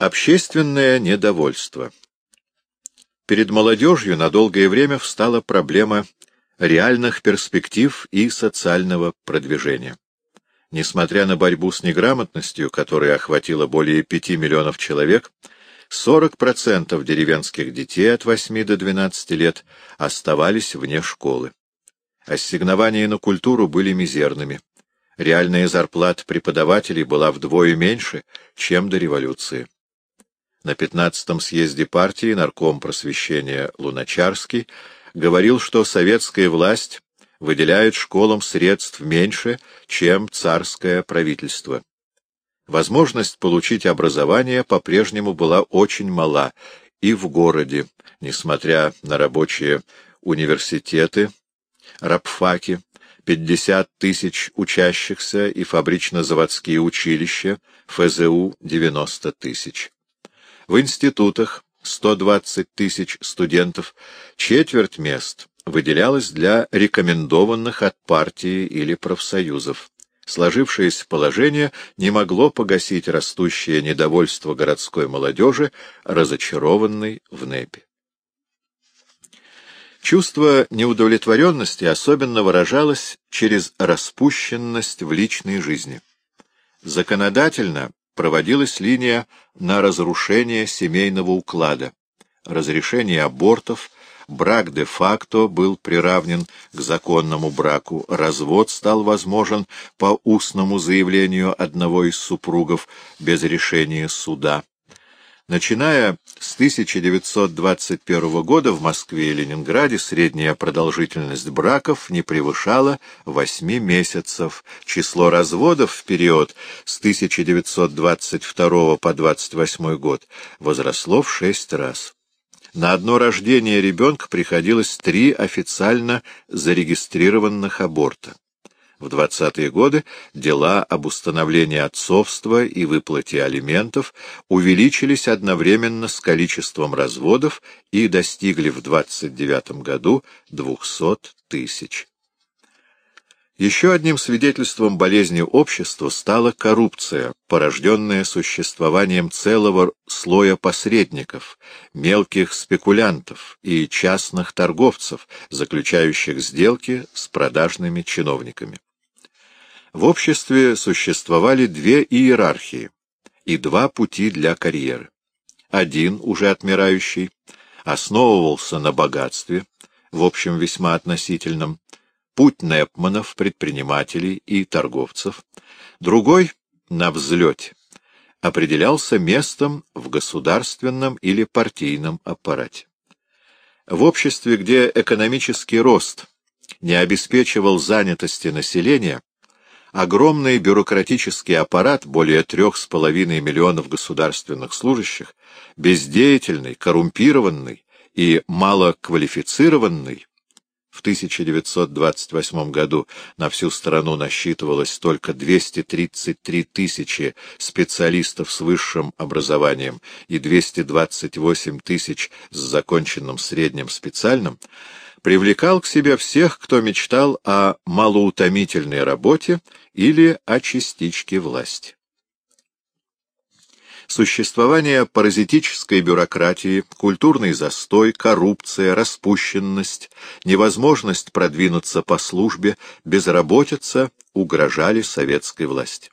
Общественное недовольство Перед молодежью на долгое время встала проблема реальных перспектив и социального продвижения. Несмотря на борьбу с неграмотностью, которая охватила более 5 миллионов человек, 40% деревенских детей от 8 до 12 лет оставались вне школы. Ассигнования на культуру были мизерными. Реальная зарплата преподавателей была вдвое меньше, чем до революции. На 15-м съезде партии нарком просвещения Луначарский говорил, что советская власть выделяет школам средств меньше, чем царское правительство. Возможность получить образование по-прежнему была очень мала и в городе, несмотря на рабочие университеты, рабфаки, 50 тысяч учащихся и фабрично-заводские училища, ФЗУ 90 тысяч. В институтах 120 тысяч студентов, четверть мест выделялось для рекомендованных от партии или профсоюзов. Сложившееся положение не могло погасить растущее недовольство городской молодежи, разочарованной в НЭПе. Чувство неудовлетворенности особенно выражалось через распущенность в личной жизни. Законодательно проводилась линия на разрушение семейного уклада, разрешение абортов, брак де-факто был приравнен к законному браку, развод стал возможен по устному заявлению одного из супругов без решения суда. Начиная с 1921 года в Москве и Ленинграде средняя продолжительность браков не превышала 8 месяцев. Число разводов в период с 1922 по 1928 год возросло в 6 раз. На одно рождение ребенка приходилось три официально зарегистрированных аборта. В 20-е годы дела об установлении отцовства и выплате алиментов увеличились одновременно с количеством разводов и достигли в 29 году 200 тысяч. Еще одним свидетельством болезни общества стала коррупция, порожденная существованием целого слоя посредников, мелких спекулянтов и частных торговцев, заключающих сделки с продажными чиновниками. В обществе существовали две иерархии и два пути для карьеры. Один, уже отмирающий, основывался на богатстве, в общем весьма относительном, путь Непманов, предпринимателей и торговцев, другой — на взлете, определялся местом в государственном или партийном аппарате. В обществе, где экономический рост не обеспечивал занятости населения, огромный бюрократический аппарат, более трех с половиной миллионов государственных служащих, бездеятельный, коррумпированный и малоквалифицированный, в 1928 году на всю страну насчитывалось только 233 тысячи специалистов с высшим образованием и 228 тысяч с законченным средним специальным, привлекал к себе всех, кто мечтал о малоутомительной работе или о частичке власти. Существование паразитической бюрократии, культурный застой, коррупция, распущенность, невозможность продвинуться по службе, безработица угрожали советской власти.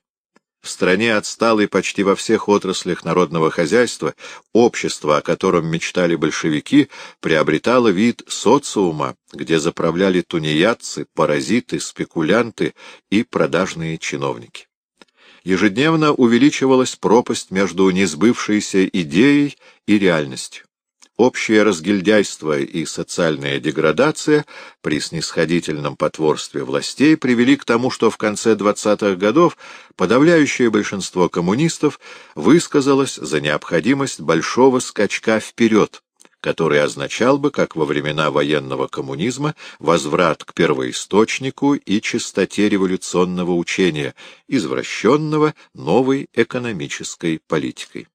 В стране отсталой почти во всех отраслях народного хозяйства, общество, о котором мечтали большевики, приобретало вид социума, где заправляли тунеядцы, паразиты, спекулянты и продажные чиновники. Ежедневно увеличивалась пропасть между несбывшейся идеей и реальностью. Общее разгильдяйство и социальная деградация при снисходительном потворстве властей привели к тому, что в конце 20-х годов подавляющее большинство коммунистов высказалось за необходимость большого скачка вперед, который означал бы, как во времена военного коммунизма, возврат к первоисточнику и чистоте революционного учения, извращенного новой экономической политикой.